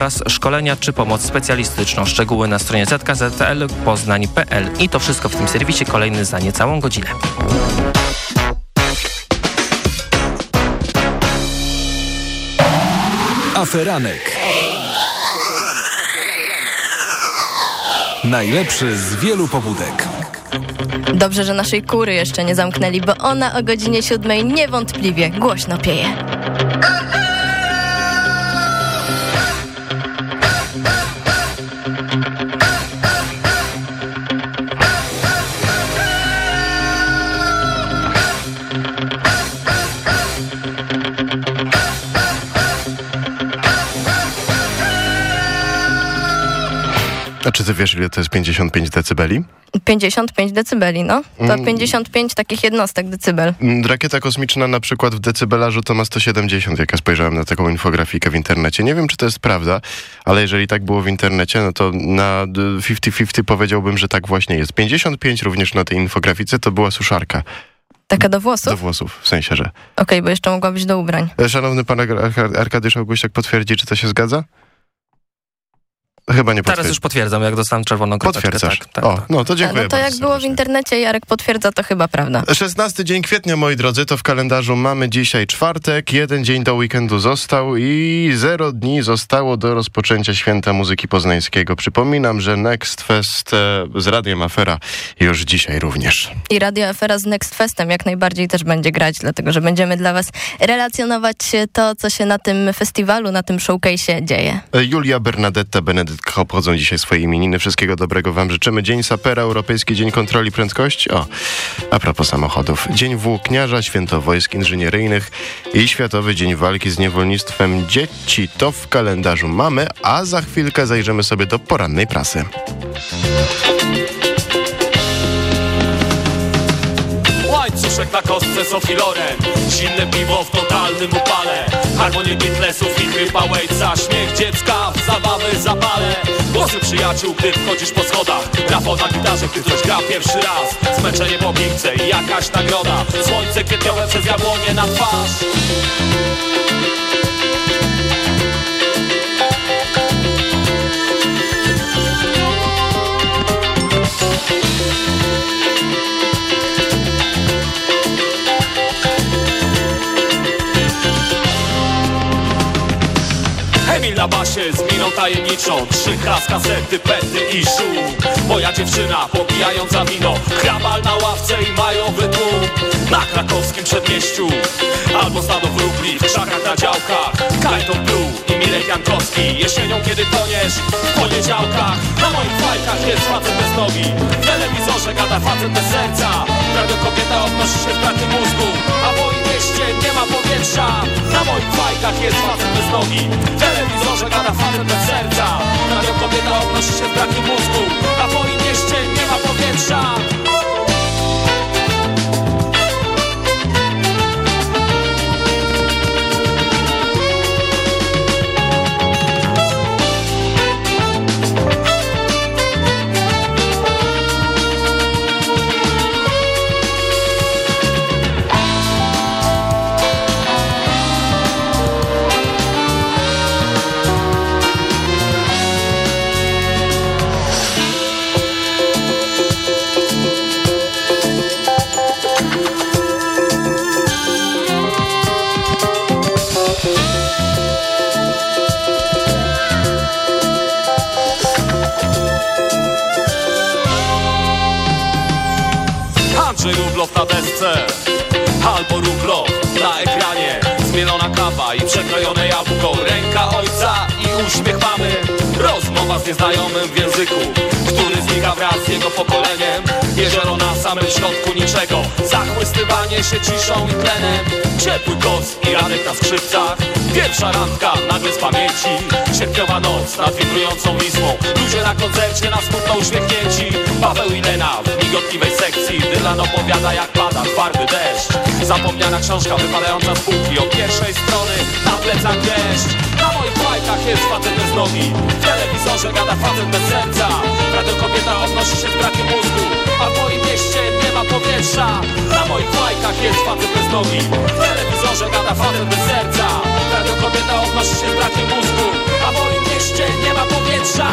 oraz szkolenia czy pomoc specjalistyczną. Szczegóły na stronie zkztl.poznań.pl i to wszystko w tym serwisie. Kolejny za niecałą godzinę. Aferanek. Najlepszy z wielu pobudek. Dobrze, że naszej kury jeszcze nie zamknęli, bo ona o godzinie siódmej niewątpliwie głośno pieje. A czy ty wiesz, ile to jest 55 decybeli? 55 decybeli, no. To 55 takich jednostek decybel. Mm, Rakieta kosmiczna na przykład w decybelarzu to ma 170, jak ja spojrzałem na taką infografikę w internecie. Nie wiem, czy to jest prawda, ale jeżeli tak było w internecie, no to na d- 50-50 powiedziałbym, że tak właśnie jest. 55 również na tej infografice to była suszarka Taka do włosów? do Okej, włosów, w sensie, że... bo jeszcze mogła być do ubrań. E, Szanowny pan Ar- Arkadiusz Augustiak potwierdzi, czy to się zgadza? Chyba nie Teraz potwierdzi. już potwierdzam, jak dostałem czerwoną kropeczkę. Potwierdzasz. Tak, tak, o, tak. no to dziękuję no to jak było w internecie, Jarek potwierdza, to chyba prawda. 16 dzień kwietnia, moi drodzy, to w kalendarzu mamy dzisiaj czwartek, jeden dzień do weekendu został i zero dni zostało do rozpoczęcia Święta Muzyki Poznańskiego. Przypominam, że Next Fest e, z Radiem Afera już dzisiaj również. I Radio Afera z Next Festem jak najbardziej też będzie grać, dlatego że będziemy dla was relacjonować to, co się na tym festiwalu, na tym showcase'ie dzieje. E, Julia, Bernadetta, Benedytka obchodzą dzisiaj swoje imieniny. Wszystkiego dobrego wam życzymy. Dzień Sapera, Europejski Dzień Kontroli Prędkości. O, a propos samochodów. Dzień Włókniarza, Święto Wojsk Inżynieryjnych i Światowy Dzień Walki z Niewolnictwem Dzieci. To w kalendarzu mamy, a za chwilkę zajrzymy sobie do porannej prasy. Łańcuszek na kostce Sophie Loren Zimne piwo w totalnym upale Harmonie Beatlesów i chrypa Waitsa Śmiech dziecka w zabawy zapale Głosy przyjaciół, gdy wchodzisz po schodach. Rafał na gitarze, gdy ktoś gra pierwszy raz. Zmęczenie po piłce i jakaś nagroda. Słońce kwietniowe przez jabłonie na twarz Emil na basie z miną tajemniczą Trzy z kasety, pety i szum Moja dziewczyna popijająca wino Hrabal na ławce i majowy tłum Na krakowskim przedmieściu Albo stado wróbli w krzakach na działkach. Kajton Blue i Mirek Jankowski. Jesienią kiedy toniesz w poniedziałkach. Na moich fajkach jest facet bez nogi. W telewizorze gada facet bez serca. Radio kobieta odnosi się w pracy mózgu A w mieście nie ma powietrza. Na moich fajkach jest facet bez nogi. Telewizorze gada facet bez serca. Radio kobieta odnosi się w braku mózgu. A w moim mieście nie ma powietrza Albo Rublow na ekranie. Zmielona kawa i przekrojone jabłko. Ręka ojca i uśmiech mamy. Rozmowa z nieznajomym w języku Który znika wraz z jego pokoleniem. Jezioro na samym środku niczego. Zachłystywanie się ciszą i tlenem. Ciepły koc i Radek na skrzypcach Pierwsza randka nagle z pamięci. Sierpniowa noc nad wibrującą Wisłą Ludzie na koncercie na smutno uśmiechnięci. Paweł i Lena w migotliwej sekcji. Dylan opowiada jak pada twardy deszcz. Zapomniana książka wypadająca z półki. Od pierwszej strony na plecach deszcz. Na moich bajkach jest facet bez nogi. W telewizorze gada facet bez serca. Radio kobieta odnosi się z brakiem mózgu A w moim mieście nie ma powietrza. Na moich bajkach jest facet bez nogi. W telewizorze gada facet bez serca. Radio kobieta odnosi się z brakiem mózgu. A w moim mieście nie ma powietrza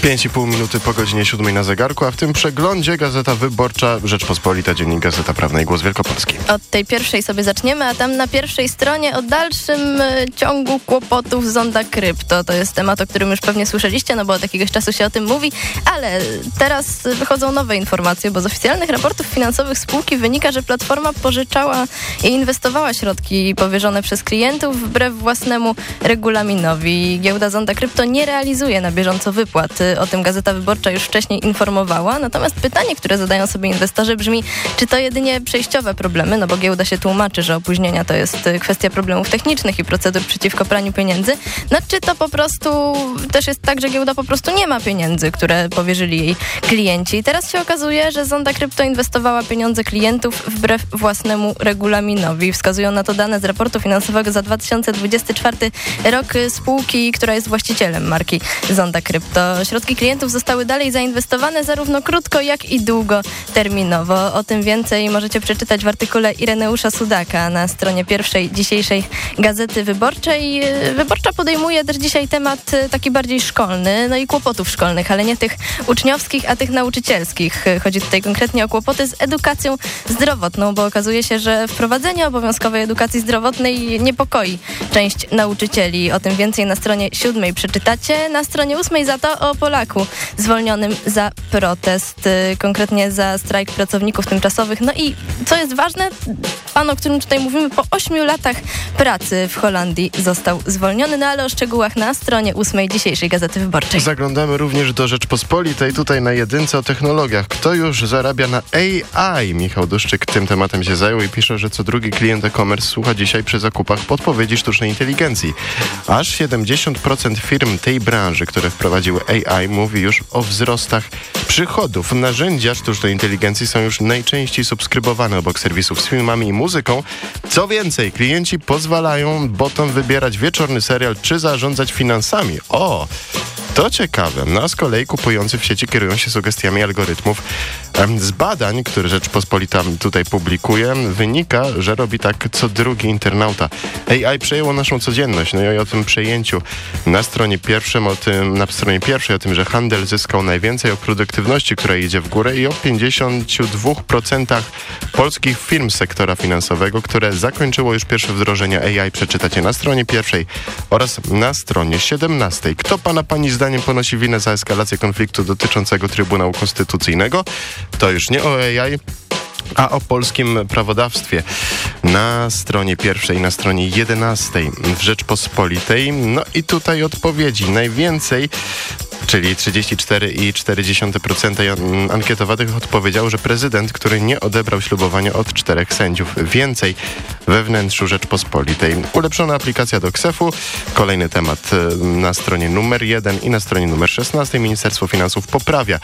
5,5 minuty po godzinie 7 na zegarku, a w tym przeglądzie Gazeta Wyborcza Rzeczpospolita, Dziennik Gazeta Prawna i Głos Wielkopolski. Od tej pierwszej sobie zaczniemy, a tam na pierwszej stronie o dalszym e, ciągu kłopotów zonda krypto. To jest temat, o którym już pewnie słyszeliście, no bo od jakiegoś czasu się o tym mówi, ale teraz wychodzą nowe informacje, bo z oficjalnych raportów finansowych spółki wynika, że platforma pożyczała i inwestowała środki powierzone przez klientów wbrew własnemu regulaminowi. Giełda zonda krypto nie realizuje na bieżąco wypłat e, o tym Gazeta Wyborcza już wcześniej informowała. Natomiast pytanie, które zadają sobie inwestorzy brzmi, czy to jedynie przejściowe problemy, no bo giełda się tłumaczy, że opóźnienia to jest y, kwestia problemów technicznych i procedur przeciwko praniu pieniędzy, no czy to po prostu też jest tak, że giełda po prostu nie ma pieniędzy, które powierzyli jej klienci. I teraz się okazuje, że Zonda Krypto inwestowała pieniądze klientów wbrew własnemu regulaminowi. Wskazują na to dane z raportu finansowego za 2024 rok spółki, która jest właścicielem marki Zonda Krypto. Środki klientów zostały dalej zainwestowane zarówno krótko, jak i długoterminowo. O tym więcej możecie przeczytać w artykule Ireneusza Sudaka na stronie pierwszej dzisiejszej Gazety Wyborczej. Wyborcza podejmuje też dzisiaj temat e, taki bardziej szkolny, no i kłopotów szkolnych, ale nie tych uczniowskich, a tych nauczycielskich. Chodzi tutaj konkretnie o kłopoty z edukacją zdrowotną, bo okazuje się, że wprowadzenie obowiązkowej edukacji zdrowotnej niepokoi część nauczycieli. O tym więcej na stronie siódmej przeczytacie. Na stronie ósmej za to o Polaku zwolnionym za protest, y, konkretnie za strajk pracowników tymczasowych. No i co jest ważne, pan, o którym tutaj mówimy, po ośmiu latach pracy w Holandii został zwolniony, no ale o szczegółach na stronie ósmej dzisiejszej Gazety Wyborczej. Zaglądamy również do Rzeczpospolitej, tutaj na jedynce o technologiach. Kto już zarabia na AI? Michał Duszczyk tym tematem się zajął i pisze, że co drugi klient e-commerce słucha dzisiaj przy zakupach podpowiedzi sztucznej inteligencji. Aż 70% firm tej branży, które wprowadziły AI, mówi już o wzrostach przychodów. Narzędzia sztucznej inteligencji są już najczęściej subskrybowane obok serwisów z filmami i muzyką. Co więcej, klienci pozwalają botom wybierać wieczorny serial czy zarządzać finansami. O! To ciekawe. No a z kolei kupujący w sieci kierują się sugestiami algorytmów. Z badań, które Rzeczpospolita tutaj publikuje, wynika, że robi tak co drugi internauta. AI przejęło naszą codzienność, no i o tym przejęciu na stronie pierwszym, o tym, na stronie pierwszej o tym, że handel zyskał najwięcej, o produktywności, która idzie w górę i o 52% polskich firm sektora finansowego, które zakończyło już pierwsze wdrożenie AI. Przeczytacie na stronie pierwszej oraz na stronie 17. Kto pana pani zdaniem ponosi winę za eskalację konfliktu dotyczącego Trybunału Konstytucyjnego? To już nie o AI, a o polskim prawodawstwie na stronie pierwszej, na stronie jedenastej w Rzeczpospolitej. No i tutaj odpowiedzi. Najwięcej czyli 34,4% ankietowanych odpowiedziało, że prezydent, który nie odebrał ślubowania od czterech sędziów. Więcej we wnętrzu Rzeczpospolitej. Ulepszona aplikacja do KSEF-u. Kolejny temat e, na stronie numer 1 i na stronie numer 16. Ministerstwo Finansów poprawia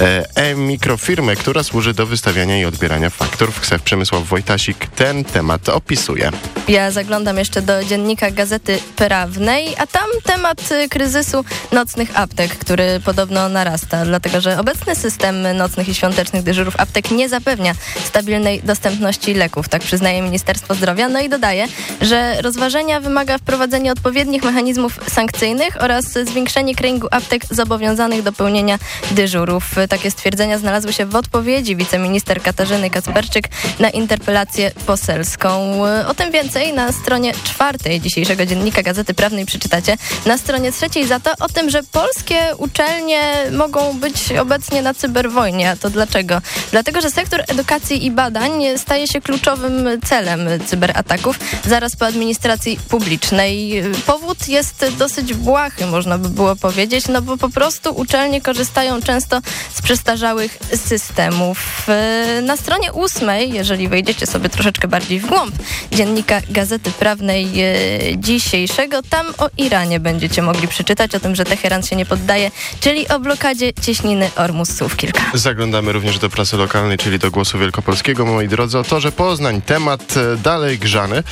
e, e-mikrofirmę, która służy do wystawiania i odbierania faktur. W KSEF Przemysław Wojtasik ten temat opisuje. Ja zaglądam jeszcze do dziennika Gazety Prawnej, a tam temat kryzysu nocnych aptek, który podobno narasta, dlatego że obecny system nocnych i świątecznych dyżurów aptek nie zapewnia stabilnej dostępności leków, tak przyznaje Ministerstwo Zdrowia. No i dodaje, że rozważenia wymaga wprowadzenia odpowiednich mechanizmów sankcyjnych oraz zwiększenie kręgu aptek zobowiązanych do pełnienia dyżurów. Takie stwierdzenia znalazły się w odpowiedzi wiceminister Katarzyny Kacperczyk na interpelację poselską. O tym więcej na stronie czwartej dzisiejszego dziennika Gazety Prawnej przeczytacie. Na stronie trzeciej za to o tym, że polskie uczelnie mogą być obecnie na cyberwojnie. A to dlaczego? Dlatego, że sektor edukacji i badań staje się kluczowym celem cyberataków zaraz po administracji publicznej. Powód jest dosyć błahy, można by było powiedzieć, no bo po prostu uczelnie korzystają często z przestarzałych systemów. Na stronie ósmej, jeżeli wejdziecie sobie troszeczkę bardziej w głąb dziennika Gazety Prawnej e, dzisiejszego, tam o Iranie będziecie mogli przeczytać, o tym, że Teheran się nie poddaje, czyli o blokadzie cieśniny Ormus słów kilka. Zaglądamy również do prasy lokalnej, czyli do Głosu Wielkopolskiego, moi drodzy, o to, że Poznań, temat e, dalej grzany,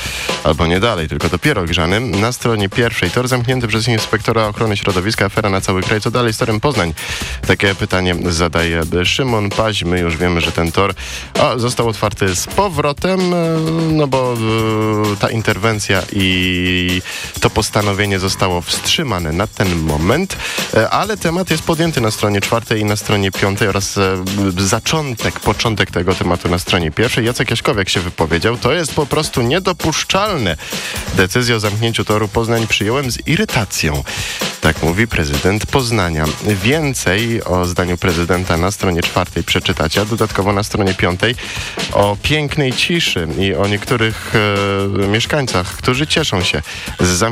albo nie dalej, tylko dopiero grzany, na stronie pierwszej. Tor zamknięty przez inspektora ochrony środowiska, afera na cały kraj. Co dalej z torem Poznań? Takie pytanie zadaje Szymon Paź. My już wiemy, że ten tor o, został otwarty z powrotem, e, no bo e, ta interwencja i to postanowienie zostało wstrzymane na ten moment, e, ale temat jest podjęty na stronie czwartej i na stronie piątej oraz zaczątek, początek tego tematu na stronie pierwszej. Jacek Jaśkowiak się wypowiedział, to jest po prostu niedopuszczalne. Decyzję o zamknięciu toru Poznań przyjąłem z irytacją. Tak mówi prezydent Poznania. Więcej o zdaniu prezydenta na stronie czwartej przeczytacie, a dodatkowo na stronie piątej o pięknej ciszy i o niektórych e, mieszkańcach, którzy cieszą się z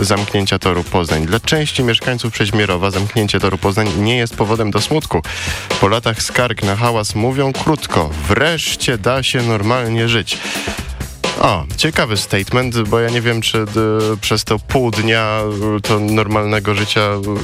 zamknięcia toru Poznań. Dla części mieszkańców Przeźmierowa zamknięcie toru Poznań nie jest powodem do smutku. Po latach skarg na hałas mówią krótko, wreszcie da się normalnie żyć. O, ciekawy statement, bo ja nie wiem, czy d, przez to pół dnia y, to normalnego życia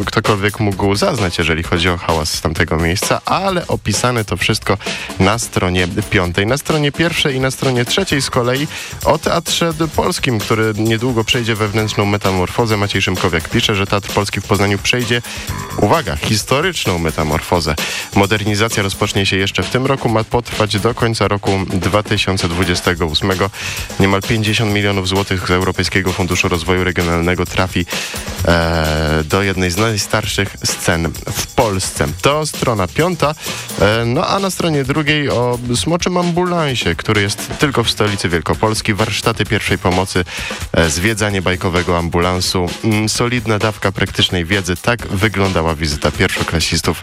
ktokolwiek mógł zaznać, jeżeli chodzi o hałas z tamtego miejsca, ale opisane to wszystko na stronie piątej. Na stronie pierwszej i na stronie trzeciej z kolei o Teatrze Polskim, który niedługo przejdzie wewnętrzną metamorfozę. Maciej Szymkowiak pisze, że Teatr Polski w Poznaniu przejdzie, uwaga, historyczną metamorfozę. Modernizacja rozpocznie się jeszcze w tym roku, ma potrwać do końca roku 2028. Niemal 50 milionów złotych z Europejskiego Funduszu Rozwoju Regionalnego trafi e, do jednej z najstarszych scen w Polsce. To strona piąta, e, no a na stronie drugiej o smoczym ambulansie, który jest tylko w stolicy Wielkopolski. Warsztaty pierwszej pomocy, e, zwiedzanie bajkowego ambulansu, mm, solidna dawka praktycznej wiedzy. Tak wyglądała wizyta pierwszoklasistów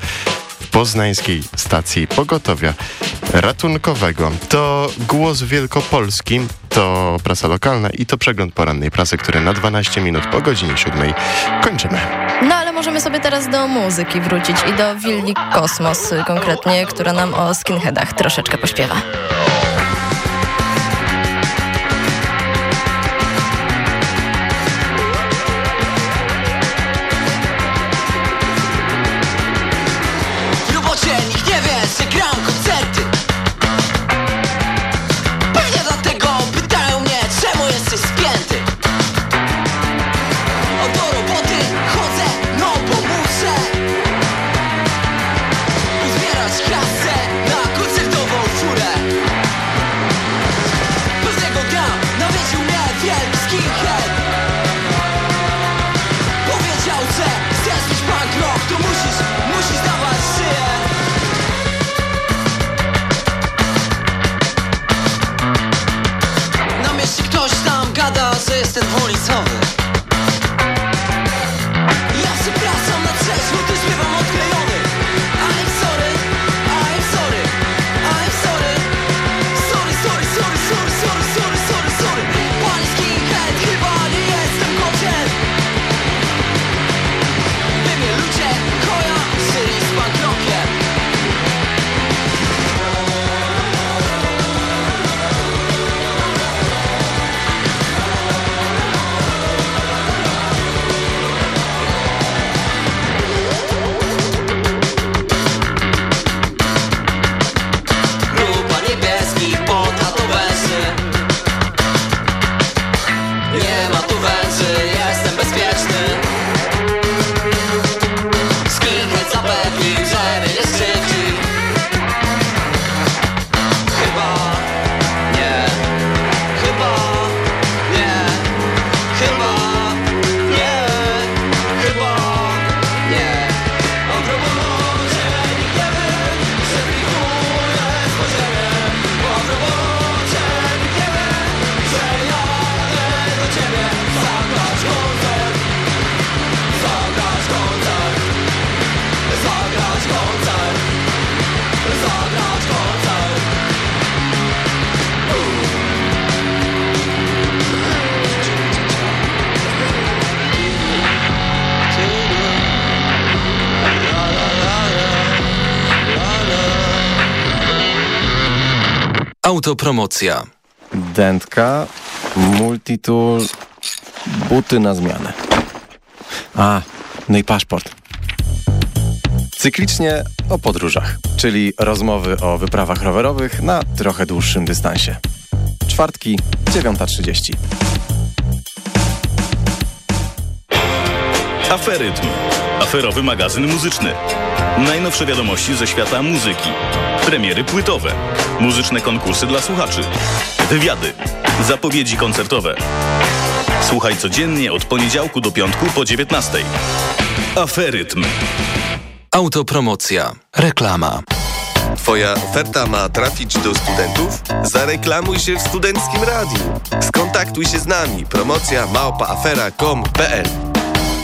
poznańskiej stacji pogotowia ratunkowego. To Głos Wielkopolski, to prasa lokalna i to przegląd porannej prasy, który na 12 minut po godzinie 7 kończymy. No ale możemy sobie teraz do muzyki wrócić i do Willi Kosmos konkretnie, która nam o skinheadach troszeczkę pośpiewa. Autopromocja. Dętka, multitool, buty na zmianę. A, no i paszport. Cyklicznie o podróżach, czyli rozmowy o wyprawach rowerowych na trochę dłuższym dystansie. Czwartki, 9.30. Aferytm. Aferowy magazyn muzyczny. Najnowsze wiadomości ze świata muzyki. Premiery płytowe. Muzyczne konkursy dla słuchaczy. Wywiady. Zapowiedzi koncertowe. Słuchaj codziennie od poniedziałku do piątku po 19. Aferytm. Autopromocja. Reklama. Twoja oferta ma trafić do studentów? Zareklamuj się w Studenckim Radiu. Skontaktuj się z nami. Promocja małpaafera.com.pl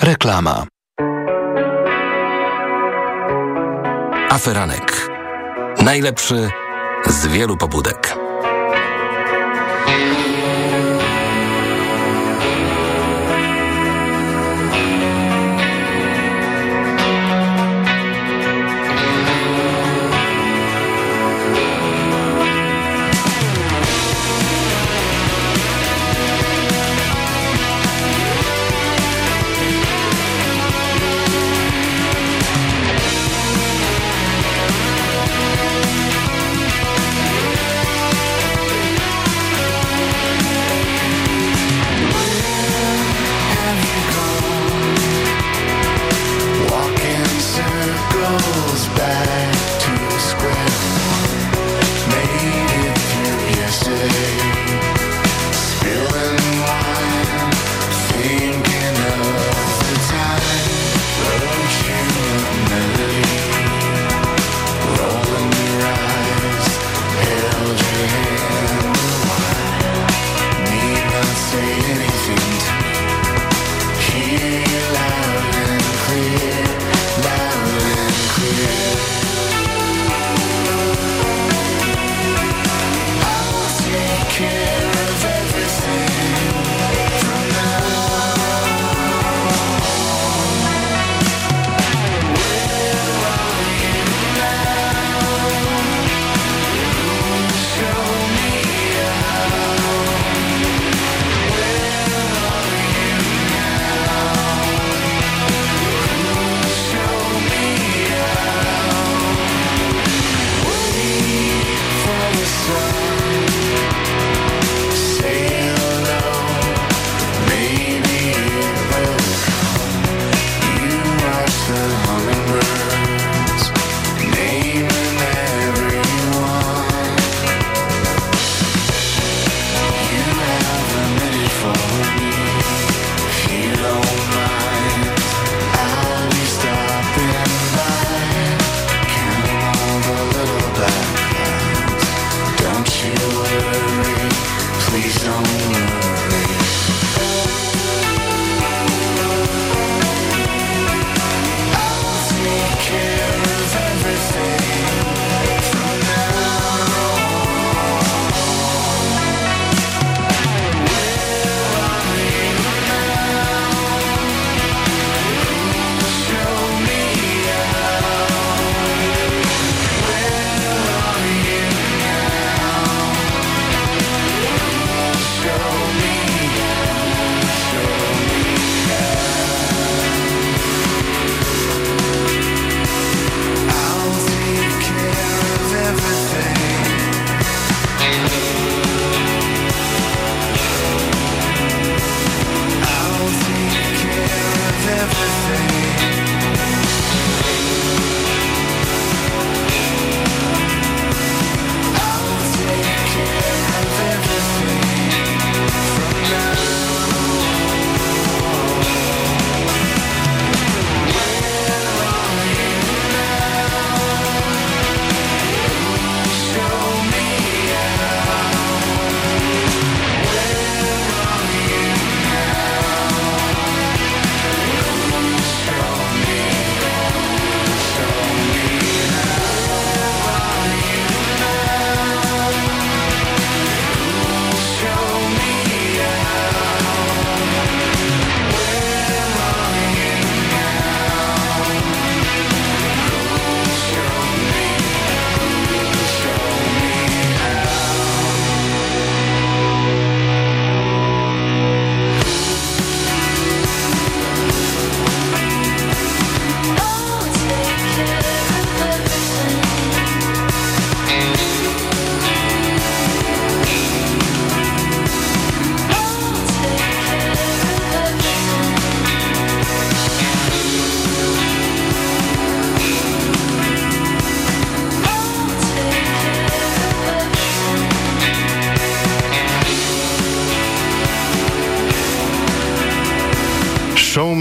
Reklama. Aferanek. Najlepszy z wielu pobudek.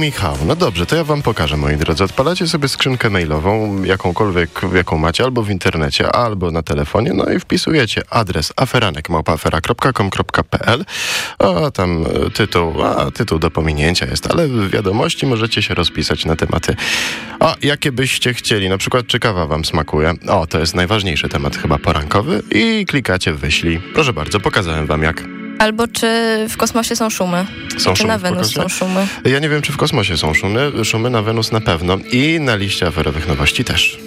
Michał. No dobrze, to ja wam pokażę, moi drodzy. Odpalacie sobie skrzynkę mailową, jakąkolwiek, jaką macie, albo w internecie, albo na telefonie, no i wpisujecie adres aferanek.com.pl a tam e, tytuł, a tytuł do pominięcia jest, ale w wiadomości możecie się rozpisać na tematy. A jakie byście chcieli, na przykład czy kawa wam smakuje? O, to jest najważniejszy temat chyba porankowy i klikacie wyślij. Proszę bardzo, pokazałem wam jak. Albo czy w kosmosie są szumy? Są czy szumy na Wenus są szumy? Ja nie wiem, czy w kosmosie są szumy, szumy na Wenus na pewno i na liście aferowych nowości też.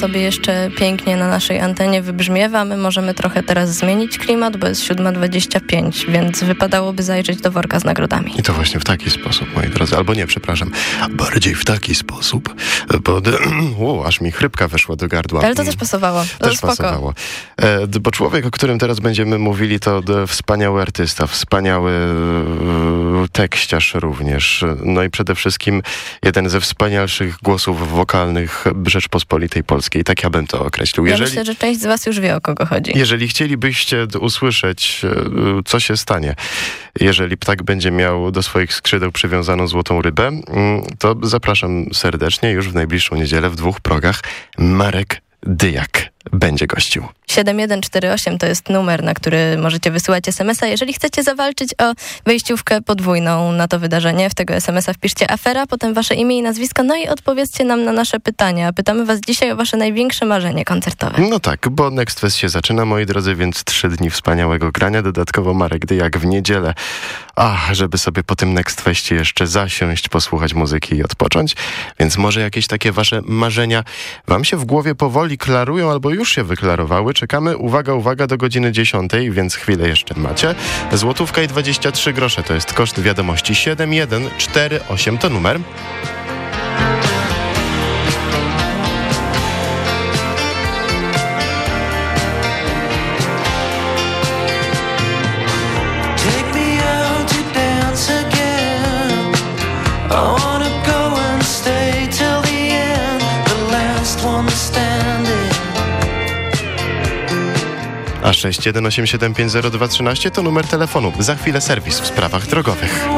Sobie jeszcze pięknie na naszej antenie wybrzmiewa. My możemy trochę teraz zmienić klimat, bo jest 7.25, więc wypadałoby zajrzeć do worka z nagrodami. I to właśnie w taki sposób, moi drodzy. Albo nie, przepraszam. Bardziej w taki sposób, bo... o, aż mi chrypka weszła do gardła. Ale to też pasowało. To Też spoko. pasowało. E, bo człowiek, o którym teraz będziemy mówili, to wspaniały artysta, wspaniały e, tekściarz również. No i przede wszystkim jeden ze wspanialszych głosów wokalnych Rzeczpospolitej Polskiej. Tak ja bym to określił. Ja Jeżeli, myślę, że część z was już wie, o kogo chodzi. jeżeli chcielibyście usłyszeć, e, co się stanie, jeżeli ptak będzie miał do swoich skrzydeł przywiązaną złotą rybę, mm, to zapraszam serdecznie już w najbliższą niedzielę w dwóch progach Marek Dyjak będzie gościł. 7148 to jest numer, na który możecie wysyłać SMS-a. Jeżeli chcecie zawalczyć o wejściówkę podwójną na to wydarzenie, w tego SMS-a wpiszcie afera, potem wasze imię i nazwisko, no i odpowiedzcie nam na nasze pytania. Pytamy was dzisiaj o wasze największe marzenie koncertowe. No tak, bo Next Fest się zaczyna, moi drodzy, więc trzy dni wspaniałego grania. Dodatkowo Marek jak w niedzielę. Ach, żeby sobie po tym Next Festie jeszcze zasiąść, posłuchać muzyki i odpocząć. Więc może jakieś takie wasze marzenia wam się w głowie powoli klarują albo już się wyklarowały. Czekamy, uwaga, uwaga, do godziny 10, więc chwilę jeszcze macie. Złotówka i 23 grosze to jest koszt wiadomości 7148 to numer. A 618750213 to numer telefonu. Za chwilę serwis w sprawach drogowych.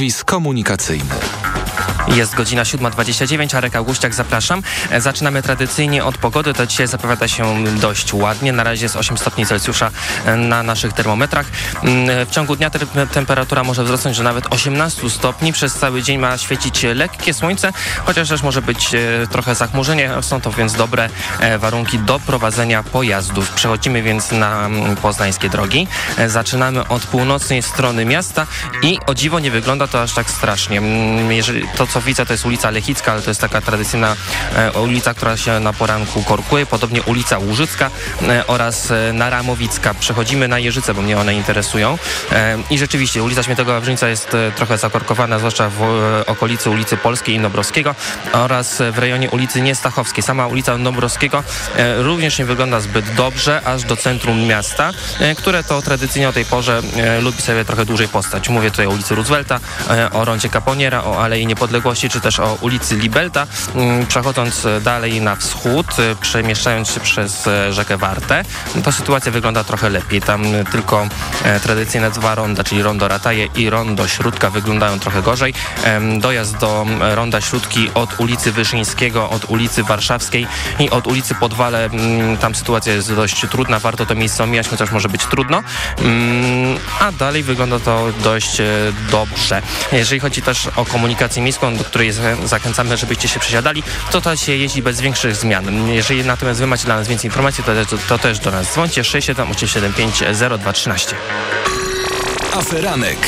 Serwis komunikacyjny. Jest godzina 7.29, Arek Augustiak, zapraszam. E, Zaczynamy tradycyjnie od pogody, to dzisiaj zapowiada się dość ładnie. Na razie jest 8 stopni Celsjusza e, na naszych termometrach. Mm, W ciągu dnia te- temperatura może wzrosnąć do nawet 18 stopni. Przez cały dzień ma świecić lekkie słońce, chociaż też może być e, trochę zachmurzenie. Są to więc dobre e, warunki do prowadzenia pojazdów. Przechodzimy więc na mm, poznańskie drogi. E, Zaczynamy od północnej strony miasta i o dziwo nie wygląda to aż tak strasznie. Mm, Jeżeli to, co To jest ulica Lechicka, ale to jest taka tradycyjna e, ulica, która się na poranku korkuje. Podobnie ulica Łużycka e, oraz e, Naramowicka. Przechodzimy na Jeżyce, bo mnie one interesują. I rzeczywiście ulica Świętego Wawrzyńca jest trochę zakorkowana, zwłaszcza w okolicy ulicy Polskiej i Nobrowskiego oraz w rejonie ulicy Niestachowskiej. Sama ulica Nobrowskiego również nie wygląda zbyt dobrze, aż do centrum miasta, które to tradycyjnie o tej porze lubi sobie trochę dłużej postać. Mówię tutaj o ulicy Roosevelta, o rondzie Caponiera, o Alei Niepodległości, czy też o ulicy Libelta. Mm, Przechodząc e, dalej na wschód, e, przemieszczając się przez e, rzekę Wartę, to sytuacja wygląda trochę lepiej. Tam tylko tradycyjne dwa ronda, czyli rondo Rataje i rondo Śródka wyglądają trochę gorzej. Dojazd do ronda Śródki od ulicy Wyszyńskiego, od ulicy Warszawskiej i od ulicy Podwale. mm, Tam sytuacja jest dość trudna, warto to miejsce omijać, chociaż może być trudno. Mm, A dalej wygląda to dość dobrze. Jeżeli chodzi też o komunikację miejską, do której za- zachęcamy, żebyście się przesiadali, to to się jeździ bez większych zmian. Jeżeli natomiast wy macie dla nas więcej informacji, to, to, to też do nas dzwońcie 67875 0213. Aferanek.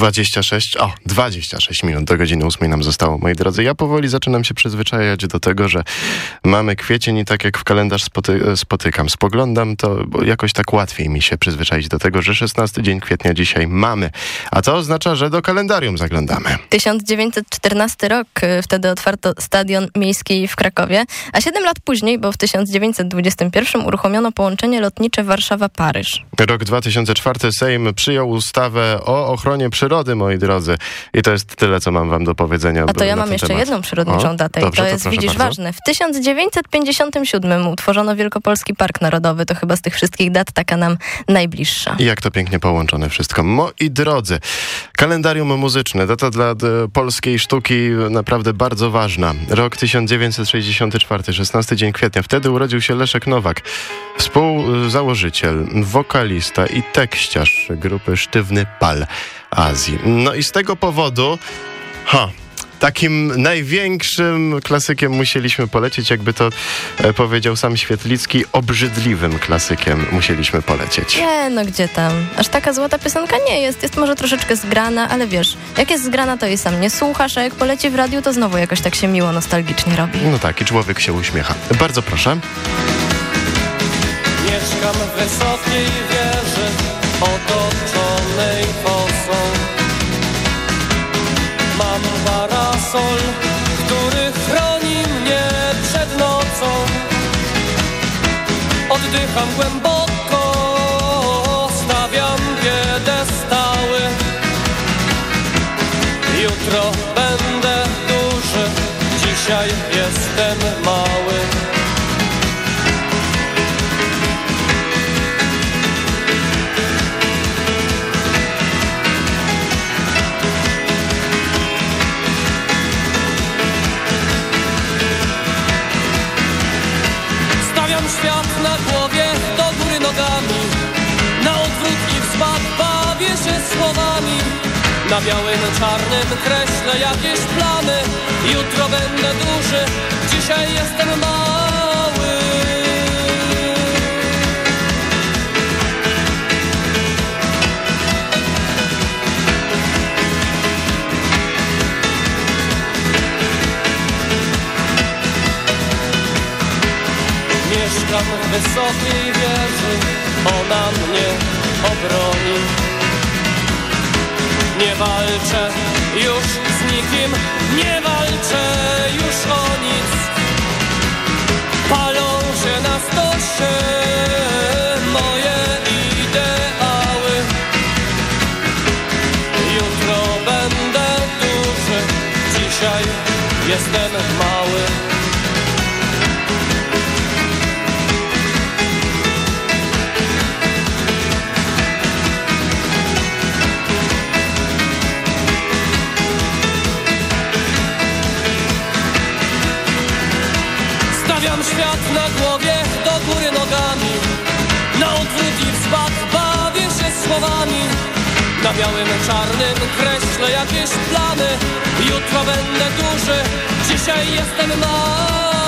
26, o, 26 minut do godziny 8 nam zostało, moi drodzy. Ja powoli zaczynam się przyzwyczajać do tego, że mamy kwiecień i tak jak w kalendarz spoty spotykam, spoglądam, to jakoś tak łatwiej mi się przyzwyczaić do tego, że 16 dzień kwietnia dzisiaj mamy. A to oznacza, że do kalendarium zaglądamy. 1914 rok, y, wtedy otwarto stadion miejski w Krakowie, a 7 lat później, bo w 1921 uruchomiono połączenie lotnicze Warszawa-Paryż. Rok 2004 Sejm przyjął ustawę o ochronie przyrody moi drodzy. I to jest tyle, co mam wam do powiedzenia. A to ja mam jeszcze temat. jedną przyrodniczą O, datę dobrze, i to to jest, proszę widzisz, bardzo. ważne. W 1957 utworzono Wielkopolski Park Narodowy, to chyba z tych wszystkich dat taka nam najbliższa. I jak to pięknie połączone wszystko. Moi drodzy, kalendarium muzyczne, data dla d, polskiej sztuki naprawdę bardzo ważna. Rok 1964, 16 dzień kwietnia. Wtedy urodził się Leszek Nowak, współzałożyciel, wokalista i tekściarz grupy Sztywny Pal Azji. No i z tego powodu Ha. Takim największym klasykiem musieliśmy polecieć, jakby to e, powiedział sam Świetlicki, obrzydliwym klasykiem musieliśmy polecieć. Nie, no gdzie tam? Aż taka złota piosenka nie jest. Jest może troszeczkę zgrana, ale wiesz, jak jest zgrana, to jej sam nie słuchasz, a jak poleci w radiu, to znowu jakoś tak się miło, nostalgicznie robi. No tak, i człowiek się uśmiecha. Bardzo proszę. Mieszkam w wysokiej wieży, otoczonej parasol, który chroni mnie przed nocą. Oddycham głęboko, stawiam piedestały. Jutro będę duży, dzisiaj Na białym, czarnym kreślę jakieś plany Jutro będę duży, dzisiaj jestem mały Mieszkam w wysokiej wieży, ona mnie obroni. Nie walczę już z nikim, nie walczę już o nic. Palą się na stosie moje ideały. Jutro będę duży, dzisiaj jestem mały. Słowami. Na białym, czarnym kreślę jakieś plany. Jutro będę duży, dzisiaj jestem mały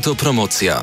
Autopromocja.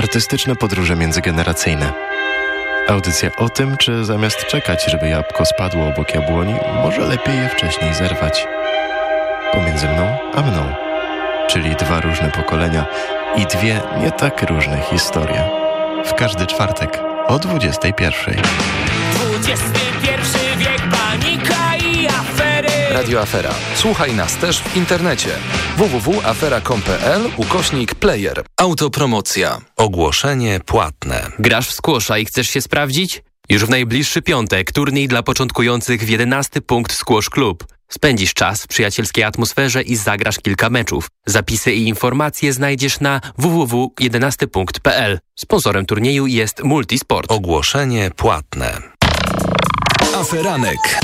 Artystyczne podróże międzygeneracyjne. Audycja o tym, czy zamiast czekać, żeby jabłko spadło obok jabłoni, może lepiej je wcześniej zerwać. Pomiędzy mną a mną. Czyli dwa różne pokolenia i dwie nie tak różne historie. W każdy czwartek o 21. XXI wiek, panika. Radio Afera. Słuchaj nas też w internecie. www.afera.com.pl ukośnik player. Autopromocja. Ogłoszenie płatne. Grasz w squasha i chcesz się sprawdzić? Już w najbliższy piątek turniej dla początkujących w 11 punkt Squash Club. Spędzisz czas w przyjacielskiej atmosferze i zagrasz kilka meczów. Zapisy i informacje znajdziesz na www.11punkt.pl. Sponsorem turnieju jest Multisport. Ogłoszenie płatne. Aferanek.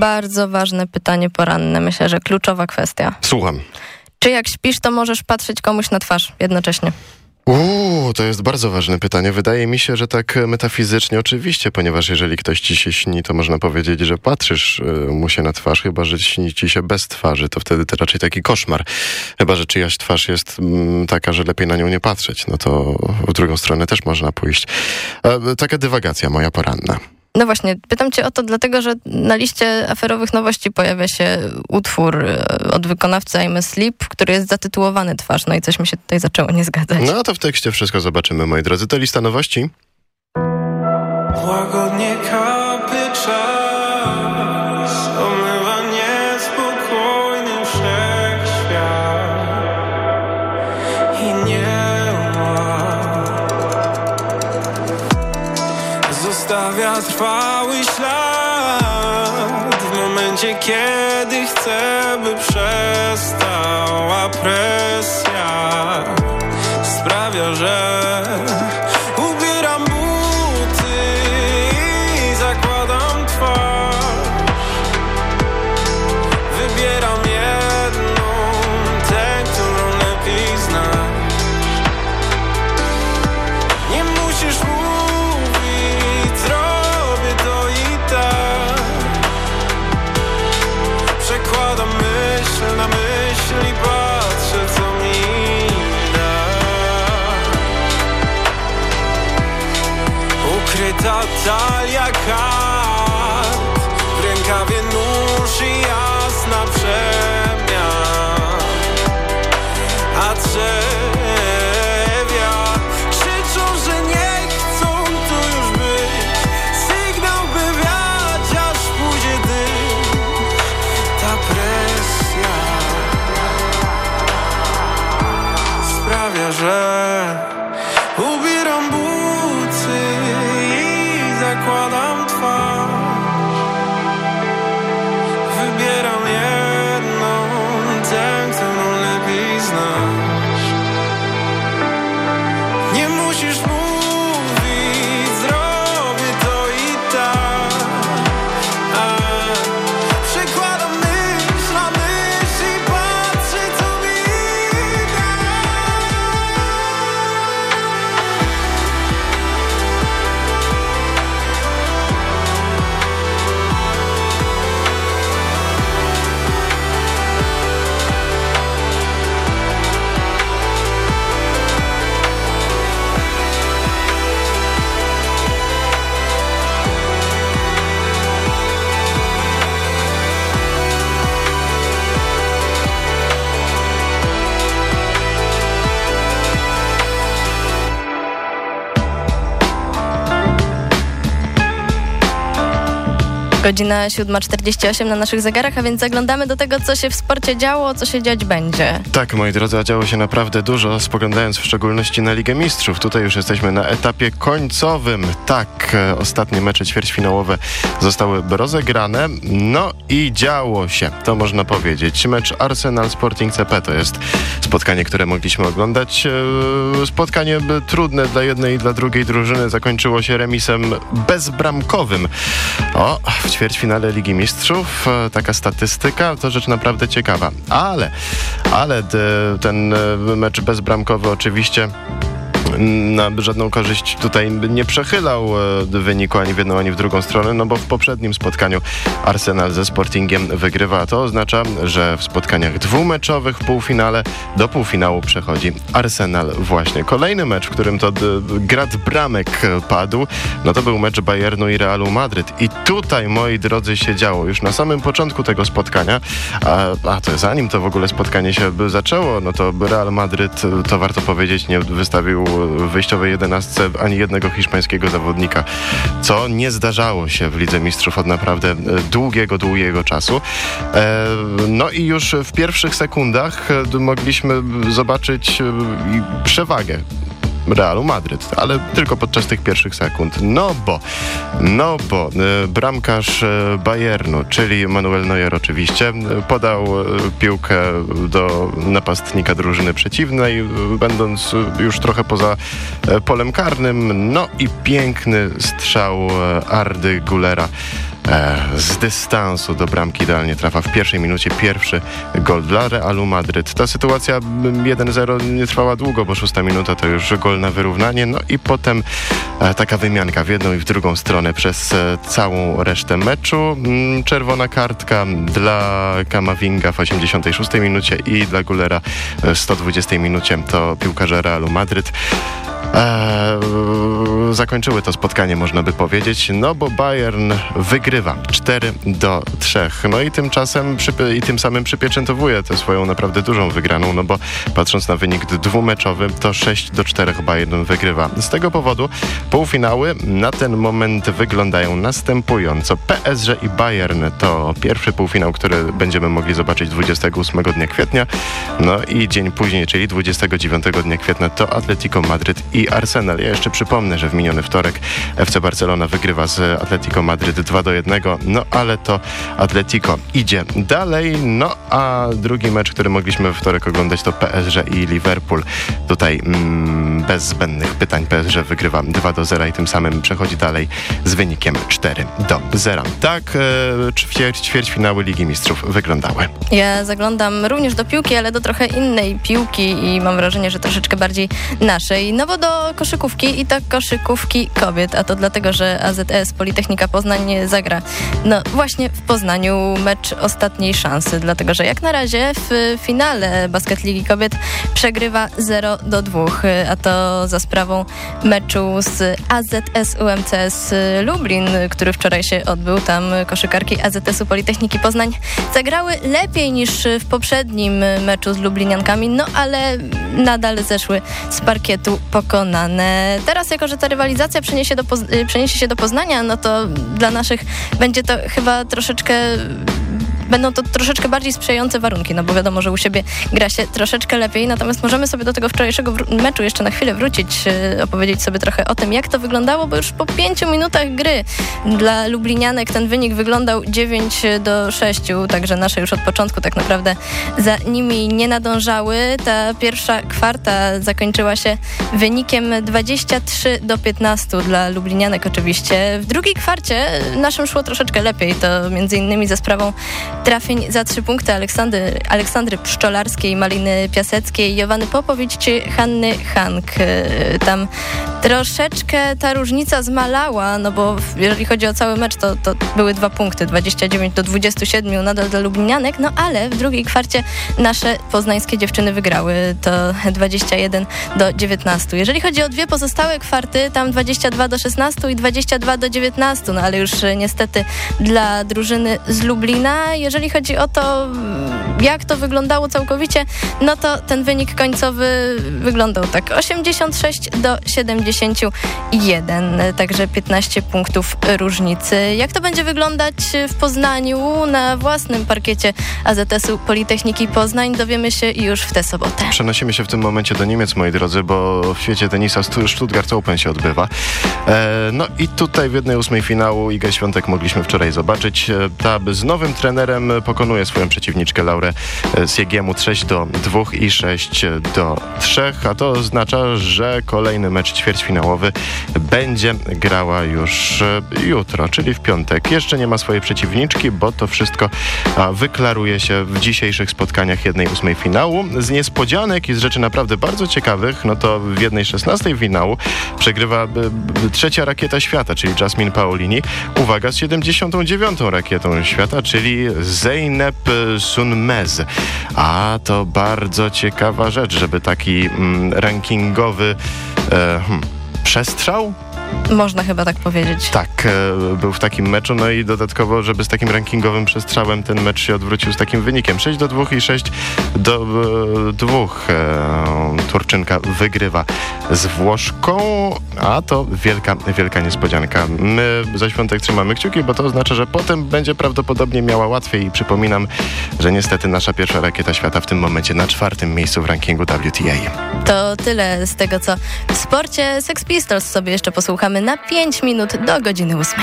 Bardzo ważne pytanie poranne, myślę, że kluczowa kwestia. Słucham. Czy jak śpisz, to możesz patrzeć komuś na twarz jednocześnie? Uuu, to jest bardzo ważne pytanie. Wydaje mi się, że tak metafizycznie oczywiście, ponieważ jeżeli ktoś ci się śni, to można powiedzieć, że patrzysz y, mu się na twarz, chyba że śni ci się bez twarzy, to wtedy to raczej taki koszmar. Chyba, że czyjaś twarz jest mm, taka, że lepiej na nią nie patrzeć, no to w drugą stronę też można pójść. E, taka dywagacja moja poranna. No właśnie, pytam cię o to dlatego, że na liście aferowych nowości pojawia się utwór e, od wykonawcy I'm Sleep, który jest zatytułowany Twarz, no i coś mi się tutaj zaczęło nie zgadzać. No to w tekście wszystko zobaczymy, moi drodzy. To lista nowości. Łagodnie far. car Godzina 7.48 na naszych zegarach, a więc zaglądamy do tego, co się w sporcie działo, co się dziać będzie. Tak, moi drodzy, a działo się naprawdę dużo, spoglądając w szczególności na Ligę Mistrzów. Tutaj już jesteśmy na etapie końcowym. Tak, e, ostatnie mecze ćwierćfinałowe zostały rozegrane. No i działo się, to można powiedzieć. Mecz Arsenal Sporting CP to jest spotkanie, które mogliśmy oglądać. E, Spotkanie by trudne dla jednej i dla drugiej drużyny zakończyło się remisem bezbramkowym. O, ćwierćfinale Ligi Mistrzów e, taka statystyka to rzecz naprawdę ciekawa. Ale, ale ten e, mecz bezbramkowy oczywiście na żadną korzyść tutaj nie przechylał e, wyniku ani w jedną, ani w drugą stronę, no bo w poprzednim spotkaniu Arsenal ze Sportingiem wygrywa. a To oznacza, że w spotkaniach dwumeczowych w półfinale do półfinału przechodzi Arsenal właśnie. Kolejny mecz, w którym to d- grad bramek e, padł, no to był mecz Bayernu i Realu Madryt. I tutaj, moi drodzy, się działo już na samym początku tego spotkania, a, a to zanim to w ogóle spotkanie się zaczęło, no to Real Madryt, e, to warto powiedzieć, nie wystawił wyjściowej jedenastce ani jednego hiszpańskiego zawodnika, co nie zdarzało się w Lidze Mistrzów od naprawdę e, długiego, długiego czasu. E, No i już w pierwszych sekundach e, mogliśmy zobaczyć przewagę Realu Madryt, ale tylko podczas tych pierwszych sekund. No bo, no bo e, bramkarz e, Bayernu, czyli Manuel Neuer oczywiście, e, podał piłkę do napastnika drużyny przeciwnej, będąc już trochę poza polem karnym. No i piękny strzał Ardy Gulera z dystansu do bramki idealnie trafa w pierwszej minucie pierwszy gol dla Realu Madryt. Ta sytuacja mm, 1-0 nie trwała długo, bo szósta minuta to już gol na wyrównanie, no i potem e, taka wymianka w jedną i w drugą stronę przez e, całą resztę meczu. Mm, Czerwona kartka dla Kamavinga w 86 minucie i dla Gulera w 120 minucie to piłkarze Realu Madryt. Eee, zakończyły to spotkanie, można by powiedzieć, no bo Bayern wygrywa 4 do 3. No i tymczasem i tym samym przypieczętowuje tę swoją naprawdę dużą wygraną, no bo patrząc na wynik dwumeczowy, to 6 do 4 Bayern wygrywa. Z tego powodu półfinały na ten moment wyglądają następująco. PSG i Bayern to pierwszy półfinał, który będziemy mogli zobaczyć 28 dnia kwietnia. No i dzień później, czyli 29 dnia kwietnia to Atletico Madryt i Arsenal. Ja jeszcze przypomnę, że w miniony wtorek FC Barcelona wygrywa z Atletico Madryt 2 do 1, no ale to Atletico idzie dalej, no a drugi mecz, który mogliśmy we wtorek oglądać to PSG i Liverpool. Tutaj mm, bez zbędnych pytań PSG wygrywa 2 do 0 i tym samym przechodzi dalej z wynikiem 4 do 0. Tak e, ćwierć, ćwierćfinały Ligi Mistrzów wyglądały. Ja zaglądam również do piłki, ale do trochę innej piłki i mam wrażenie, że troszeczkę bardziej naszej. No bo do koszykówki i to koszykówki kobiet, a to dlatego, że AZS Politechnika Poznań zagra no właśnie w Poznaniu mecz ostatniej szansy, dlatego że jak na razie w finale Basket Ligi Kobiet przegrywa 0 do 2, a to za sprawą meczu z AZS UMCS Lublin, który wczoraj się odbył. Tam koszykarki AZS-u Politechniki Poznań zagrały lepiej niż w poprzednim meczu z Lubliniankami, no ale nadal zeszły z parkietu pokonane. Teraz, jako że ta rywalizacja przeniesie, do y, przeniesie się do Poznania, no to dla naszych będzie to chyba troszeczkę będą to troszeczkę bardziej sprzyjające warunki, no bo wiadomo, że u siebie gra się troszeczkę lepiej, natomiast możemy sobie do tego wczorajszego meczu jeszcze na chwilę wrócić, yy, opowiedzieć sobie trochę o tym, jak to wyglądało, bo już po pięciu minutach gry dla Lublinianek ten wynik wyglądał 9 do 6, także nasze już od początku tak naprawdę za nimi nie nadążały. Ta pierwsza kwarta zakończyła się wynikiem 23 do 15 dla Lublinianek oczywiście. W drugiej kwarcie naszym szło troszeczkę lepiej, to między innymi za sprawą trafień za trzy punkty Aleksandry, Aleksandry Pszczolarskiej, Maliny Piaseckiej, Jowany Popowicz czy Hanny Hank. Yy, Tam troszeczkę ta różnica zmalała, no bo jeżeli chodzi o cały mecz, to, to były dwa punkty, 29 do 27 nadal dla Lublinianek, no ale w drugiej kwarcie nasze poznańskie dziewczyny wygrały, to 21 do 19. Jeżeli chodzi o dwie pozostałe kwarty, tam 22 do 16 i 22 do 19, no ale już e, niestety dla drużyny z Lublina. Jeżeli chodzi o to, jak to wyglądało całkowicie, no to ten wynik końcowy wyglądał tak 86 do 71, e, także 15 punktów różnicy. Jak to będzie wyglądać w Poznaniu na własnym parkiecie AZS-u Politechniki Poznań dowiemy się już w tę sobotę. Przenosimy się w tym momencie do Niemiec, moi drodzy, bo w świecie tenisa Stu- Stuttgart Open się odbywa. E, no i tutaj w jednej ósmej finału Igę Świątek mogliśmy wczoraj zobaczyć. E, Ta z nowym trenerem pokonuje swoją przeciwniczkę Laurę e, z Jegiemu 6 do 2 i 6 do 3, a to oznacza, że kolejny mecz ćwierćfinałowy będzie grała już e, jutro, czyli w piątek. Jeszcze nie ma swojej przeciwniczki, bo to wszystko wyklaruje się w dzisiejszych spotkaniach jednej ósmej finału. Z niespodzianek i z rzeczy naprawdę bardzo ciekawych, no to w jednej szesnastej finału przegrywa b, trzecia rakieta świata, czyli Jasmine Paolini. Uwaga, z 79. rakietą świata, czyli Zeynep Sunmez. A to bardzo ciekawa rzecz, żeby taki mm, rankingowy e, hmm, przestrzał Można chyba tak powiedzieć. tak, e, był w takim meczu, no i dodatkowo, żeby z takim rankingowym przestrzałem ten mecz się odwrócił z takim wynikiem 6 do 2 i 6 do e, 2. E, Turczynka wygrywa z Włoszką, a to wielka, wielka niespodzianka. My za świątek trzymamy kciuki, bo to oznacza, że potem będzie prawdopodobnie miała łatwiej i przypominam, że niestety nasza pierwsza rakieta świata w tym momencie na czwartym miejscu w rankingu WTA. To tyle z tego, co w sporcie. Sex Pistols sobie jeszcze posłuchamy na 5 minut do godziny 8.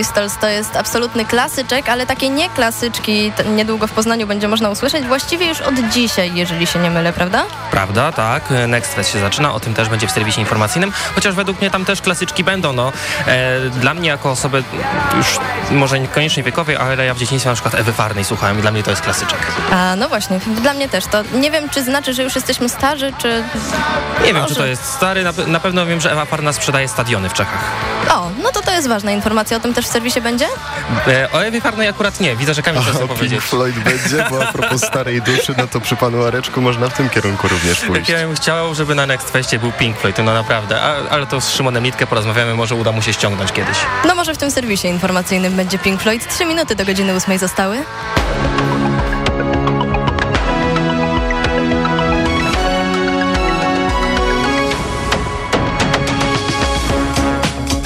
Pistols to jest absolutny klasyczek, ale takie nie klasyczki niedługo w Poznaniu będzie można usłyszeć właściwie już od dzisiaj, jeżeli się nie mylę, prawda? Prawda, tak. Next Fest się zaczyna, o tym też będzie w serwisie informacyjnym, chociaż według mnie tam też klasyczki będą. No. E, dla mnie jako osoby już może niekoniecznie wiekowej, ale ja w dzieciństwie na przykład Ewy Farnej słuchałem i dla mnie to jest klasyczek. A no właśnie, dla mnie też to. Nie wiem, czy znaczy, że już jesteśmy starzy, czy... Nie wiem, Może. czy to jest stary, na, na pewno wiem, że Ewa Farna sprzedaje stadiony w Czechach. O, no to to jest ważna informacja. O tym też w serwisie będzie? E, o Ewie Farnej akurat nie, widzę, że Kamil chce O Pink powiedzieć. Floyd będzie, bo a propos starej duszy, no to przy panu Areczku można w tym kierunku również pójść. Ja bym chciał, żeby na Next Festie był Pink Floyd, no naprawdę, A, ale to z Szymonem Nitkę porozmawiamy, może uda mu się ściągnąć kiedyś. No może w tym serwisie informacyjnym będzie Pink Floyd. Trzy minuty do godziny ósmej zostały.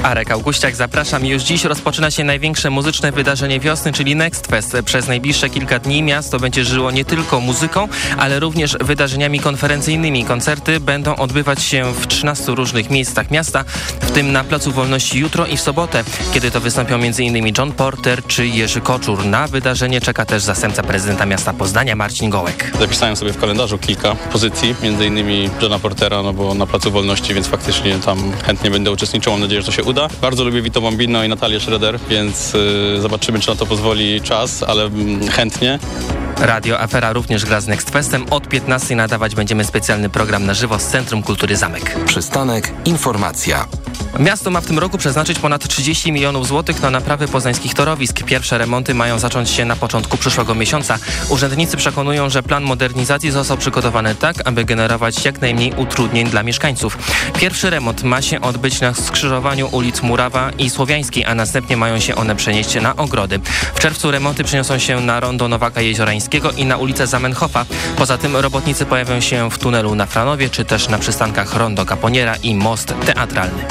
Arek Augustiak, zapraszam. Już dziś rozpoczyna się największe muzyczne wydarzenie wiosny, czyli Next Fest. Przez najbliższe kilka dni miasto będzie żyło nie tylko muzyką, ale również wydarzeniami konferencyjnymi. Koncerty będą odbywać się w 13 różnych miejscach miasta, w tym na Placu Wolności jutro i w sobotę, kiedy to wystąpią m.in. John Porter czy Jerzy Koczur. Na wydarzenie czeka też zastępca prezydenta miasta Poznania Marcin Gołek. Zapisałem sobie w kalendarzu kilka pozycji, innymi Johna Portera, no bo na Placu Wolności, więc faktycznie tam chętnie będę uczestniczył. Mam nadzieję, że to się uda. Bardzo lubię Vito Bambino i Natalię Schroeder, więc y, zobaczymy, czy na to pozwoli czas, ale mm, chętnie. Radio Afera również gra z Next Festem. Od 15 nadawać będziemy specjalny program na żywo z Centrum Kultury Zamek. Przystanek Informacja. Miasto ma w tym roku przeznaczyć ponad 30 milionów złotych na naprawy poznańskich torowisk. Pierwsze remonty mają zacząć się na początku przyszłego miesiąca. Urzędnicy przekonują, że plan modernizacji został przygotowany tak, aby generować jak najmniej utrudnień dla mieszkańców. Pierwszy remont ma się odbyć na skrzyżowaniu ulic Murawa i Słowiańskiej, a następnie mają się one przenieść na ogrody. W czerwcu remonty przeniosą się na rondo Nowaka Jeziorańskiego i na ulicę Zamenhofa. Poza tym robotnicy pojawią się w tunelu na Franowie, czy też na przystankach rondo Kaponiera i most teatralny.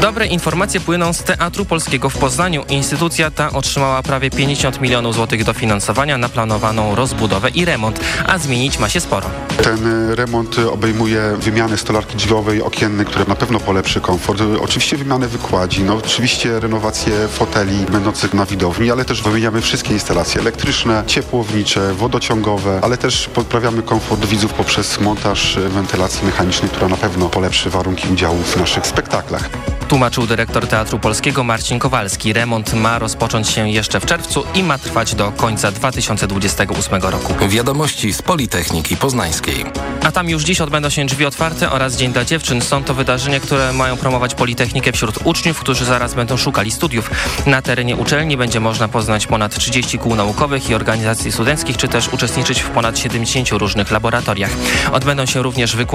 Dobre informacje płyną z Teatru Polskiego w Poznaniu. Instytucja ta otrzymała prawie 50 milionów złotych dofinansowania na planowaną rozbudowę i remont, a zmienić ma się sporo. Ten y, remont obejmuje wymianę stolarki drzwiowej, okiennej, które na pewno polepszy komfort. Oczywiście wymianę wykładzi, no oczywiście renowację foteli będących na widowni, ale też wymieniamy wszystkie instalacje elektryczne, ciepłownicze, wodociągowe, ale też poprawiamy komfort widzów poprzez montaż y, wentylacji mechanicznej, która na pewno polepszy warunki udziału w naszych spektaklach. Tłumaczył dyrektor Teatru Polskiego Marcin Kowalski. Remont ma rozpocząć się jeszcze w czerwcu i ma trwać do końca 2028 roku. Wiadomości z Politechniki Poznańskiej. A tam już dziś odbędą się drzwi otwarte oraz Dzień dla Dziewczyn. Są to wydarzenia, które mają promować Politechnikę wśród uczniów, którzy zaraz będą szukali studiów. Na terenie uczelni będzie można poznać ponad 30 kół naukowych i organizacji studenckich, czy też uczestniczyć w ponad 70 różnych laboratoriach. Odbędą się również wykłady